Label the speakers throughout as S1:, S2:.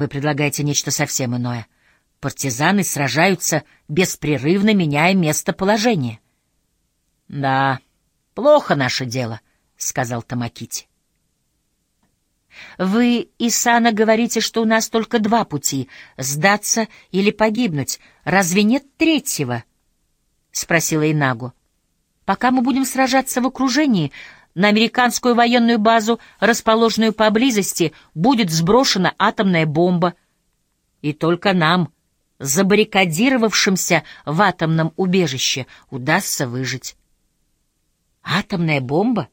S1: Вы предлагаете нечто совсем иное. Партизаны сражаются, беспрерывно меняя местоположение. — Да, плохо наше дело, — сказал Тамакити. — Вы, Исана, говорите, что у нас только два пути — сдаться или погибнуть. Разве нет третьего? — спросила Инагу. — Пока мы будем сражаться в окружении, на американскую военную базу, расположенную поблизости, будет сброшена атомная бомба. И только нам, забаррикадировавшимся в атомном убежище, удастся выжить. Атомная бомба?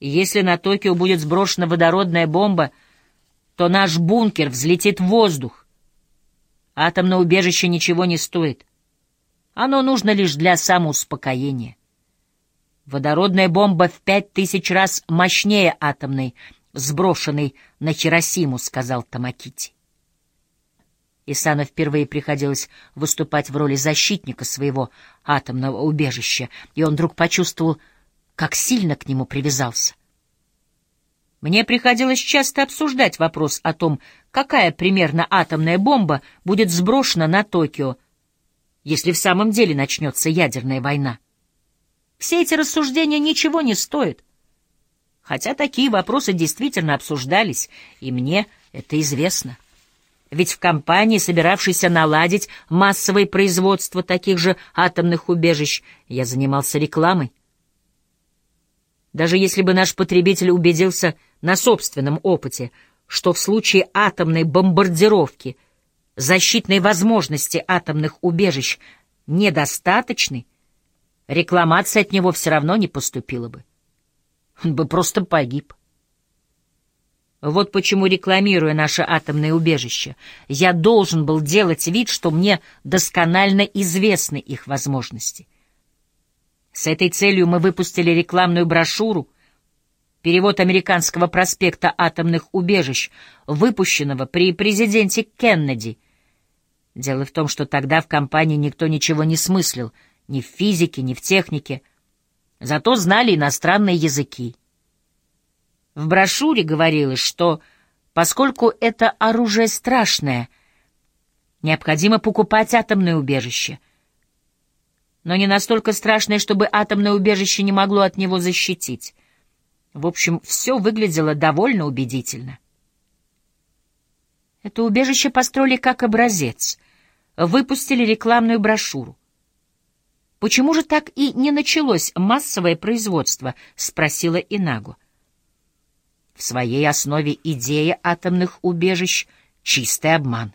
S1: Если на Токио будет сброшена водородная бомба, то наш бункер взлетит в воздух. Атомное убежище ничего не стоит. Оно нужно лишь для самоуспокоения. Водородная бомба в пять тысяч раз мощнее атомной, сброшенной на Хиросиму, сказал Тамакити. Исану впервые приходилось выступать в роли защитника своего атомного убежища, и он вдруг почувствовал, как сильно к нему привязался. Мне приходилось часто обсуждать вопрос о том, какая примерно атомная бомба будет сброшена на Токио, если в самом деле начнется ядерная война. Все эти рассуждения ничего не стоят. Хотя такие вопросы действительно обсуждались, и мне это известно. Ведь в компании, собиравшейся наладить массовое производство таких же атомных убежищ, я занимался рекламой. Даже если бы наш потребитель убедился на собственном опыте, что в случае атомной бомбардировки защитной возможности атомных убежищ недостаточны, рекламация от него все равно не поступила бы. Он бы просто погиб. Вот почему, рекламируя наше атомное убежище, я должен был делать вид, что мне досконально известны их возможности. С этой целью мы выпустили рекламную брошюру «Перевод американского проспекта атомных убежищ», выпущенного при президенте Кеннеди. Дело в том, что тогда в компании никто ничего не смыслил — ни в физике, ни в технике, зато знали иностранные языки. В брошюре говорилось, что поскольку это оружие страшное, необходимо покупать атомное убежище. Но не настолько страшное, чтобы атомное убежище не могло от него защитить. В общем, все выглядело довольно убедительно. Это убежище построили как образец, выпустили рекламную брошюру. «Почему же так и не началось массовое производство?» — спросила Инагу. В своей основе идея атомных убежищ — чистый обман.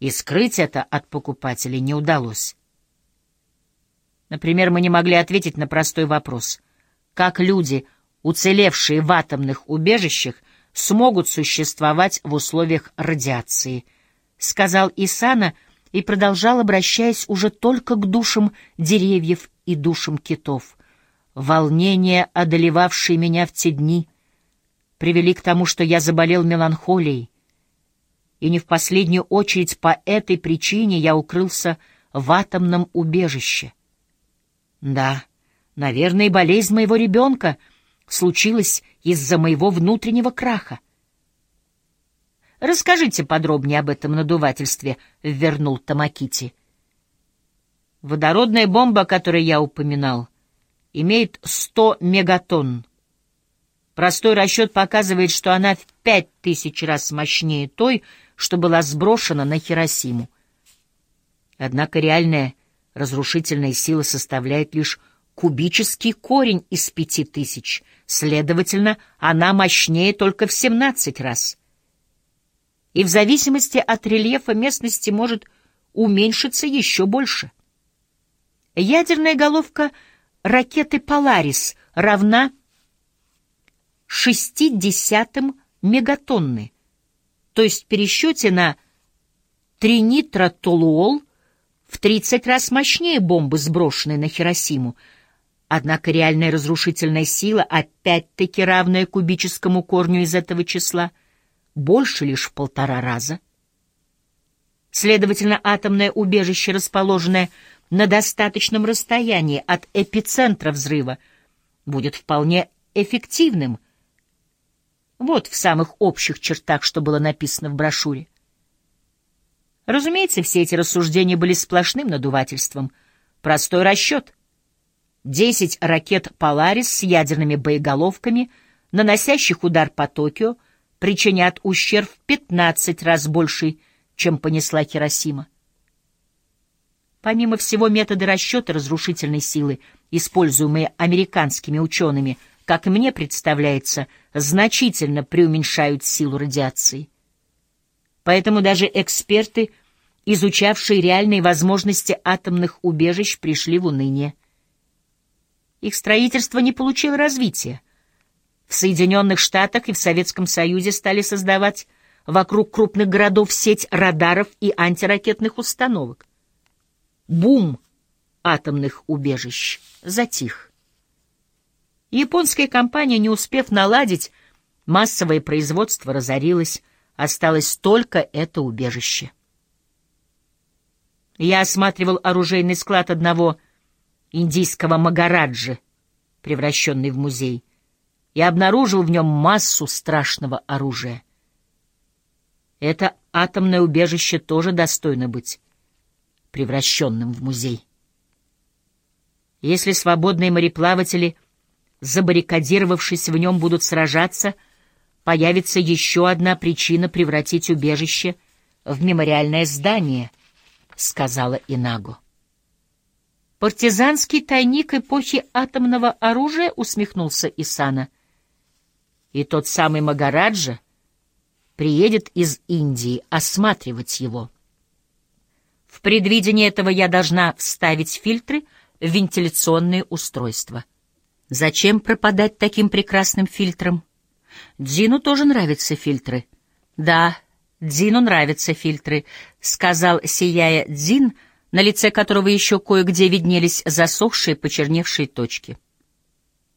S1: И скрыть это от покупателей не удалось. Например, мы не могли ответить на простой вопрос. Как люди, уцелевшие в атомных убежищах, смогут существовать в условиях радиации? Сказал Исана — и продолжал, обращаясь уже только к душам деревьев и душам китов. Волнения, одолевавшие меня в те дни, привели к тому, что я заболел меланхолией, и не в последнюю очередь по этой причине я укрылся в атомном убежище. Да, наверное, болезнь моего ребенка случилась из-за моего внутреннего краха. Расскажите подробнее об этом надувательстве, — вернул Тамакити. Водородная бомба, о которой я упоминал, имеет 100 мегатонн. Простой расчет показывает, что она в пять тысяч раз мощнее той, что была сброшена на Хиросиму. Однако реальная разрушительная сила составляет лишь кубический корень из пяти тысяч, следовательно, она мощнее только в семнадцать раз — и в зависимости от рельефа местности может уменьшиться еще больше. Ядерная головка ракеты «Поларис» равна 0,6 мегатонны, то есть в пересчете на тринитротолуол в 30 раз мощнее бомбы, сброшенной на Хиросиму, Однако реальная разрушительная сила, опять-таки равная кубическому корню из этого числа — больше лишь в полтора раза. Следовательно, атомное убежище, расположенное на достаточном расстоянии от эпицентра взрыва, будет вполне эффективным Вот в самых общих чертах, что было написано в брошюре. Разумеется, все эти рассуждения были сплошным надувательством. Простой расчет. Десять ракет «Поларис» с ядерными боеголовками, наносящих удар по Токио, причинят ущерб в 15 раз больший, чем понесла Хиросима. Помимо всего, методы расчета разрушительной силы, используемые американскими учеными, как мне представляется, значительно преуменьшают силу радиации. Поэтому даже эксперты, изучавшие реальные возможности атомных убежищ, пришли в уныние. Их строительство не получило развития. В Соединенных Штатах и в Советском Союзе стали создавать вокруг крупных городов сеть радаров и антиракетных установок. Бум атомных убежищ затих. Японская компания, не успев наладить, массовое производство разорилось, осталось только это убежище. Я осматривал оружейный склад одного индийского Магараджи, превращенный в музей и обнаружил в нем массу страшного оружия. Это атомное убежище тоже достойно быть превращенным в музей. Если свободные мореплаватели, забаррикадировавшись в нем, будут сражаться, появится еще одна причина превратить убежище в мемориальное здание, — сказала Инаго. «Партизанский тайник эпохи атомного оружия?» — усмехнулся Исана — и тот самый Магараджа приедет из Индии осматривать его. В предвидении этого я должна вставить фильтры в вентиляционные устройства. Зачем пропадать таким прекрасным фильтром? Дину тоже нравятся фильтры. Да, Дину нравятся фильтры, сказал, сияя Дин, на лице которого еще кое-где виднелись засохшие, почерневшие точки.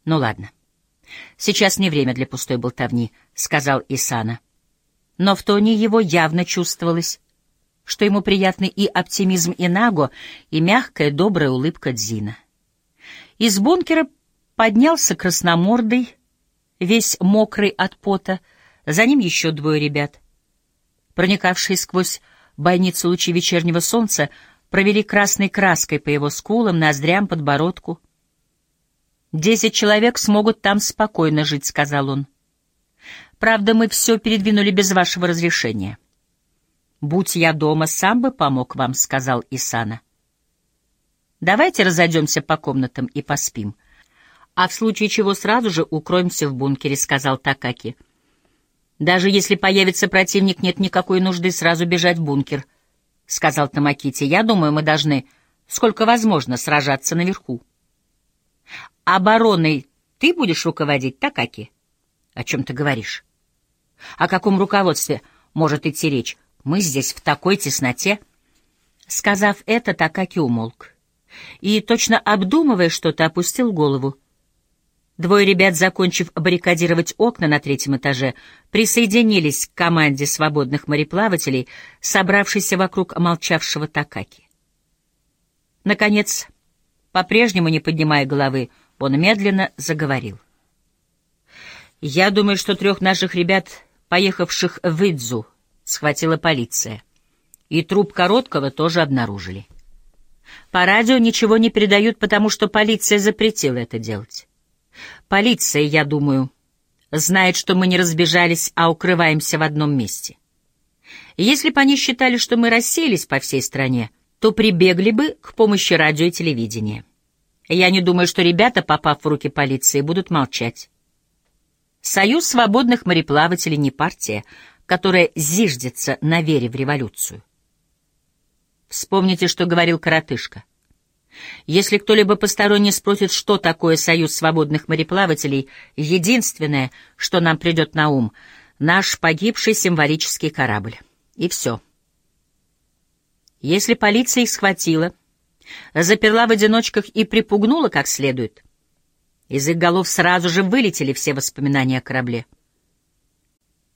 S1: Ну ладно. «Сейчас не время для пустой болтовни», — сказал Исана. Но в тоне его явно чувствовалось, что ему приятны и оптимизм Инаго, и мягкая добрая улыбка Дзина. Из бункера поднялся красномордый, весь мокрый от пота, за ним еще двое ребят. Проникавшие сквозь бойницу лучи вечернего солнца провели красной краской по его скулам, ноздрям, подбородку — «Десять человек смогут там спокойно жить», — сказал он. «Правда, мы все передвинули без вашего разрешения». «Будь я дома, сам бы помог вам», — сказал Исана. «Давайте разойдемся по комнатам и поспим. А в случае чего сразу же укроемся в бункере», — сказал Такаки. «Даже если появится противник, нет никакой нужды сразу бежать в бункер», — сказал Тамакити. «Я думаю, мы должны, сколько возможно, сражаться наверху». Обороной ты будешь руководить, Такаки? О чем ты говоришь? О каком руководстве может идти речь? Мы здесь в такой тесноте. Сказав это, Такаки умолк. И, точно обдумывая что-то, опустил голову. Двое ребят, закончив баррикадировать окна на третьем этаже, присоединились к команде свободных мореплавателей, собравшейся вокруг молчавшего Такаки. Наконец, по-прежнему не поднимая головы, он медленно заговорил. «Я думаю, что трех наших ребят, поехавших в Идзу, схватила полиция. И труп Короткого тоже обнаружили. По радио ничего не передают, потому что полиция запретила это делать. Полиция, я думаю, знает, что мы не разбежались, а укрываемся в одном месте. Если бы они считали, что мы рассеялись по всей стране, то прибегли бы к помощи радио и телевидения. Я не думаю, что ребята, попав в руки полиции, будут молчать. Союз свободных мореплавателей не партия, которая зиждется на вере в революцию. Вспомните, что говорил коротышка. Если кто-либо посторонний спросит, что такое Союз свободных мореплавателей, единственное, что нам придет на ум — наш погибший символический корабль. И все. Если полиция их схватила — заперла в одиночках и припугнула как следует. Из их голов сразу же вылетели все воспоминания о корабле.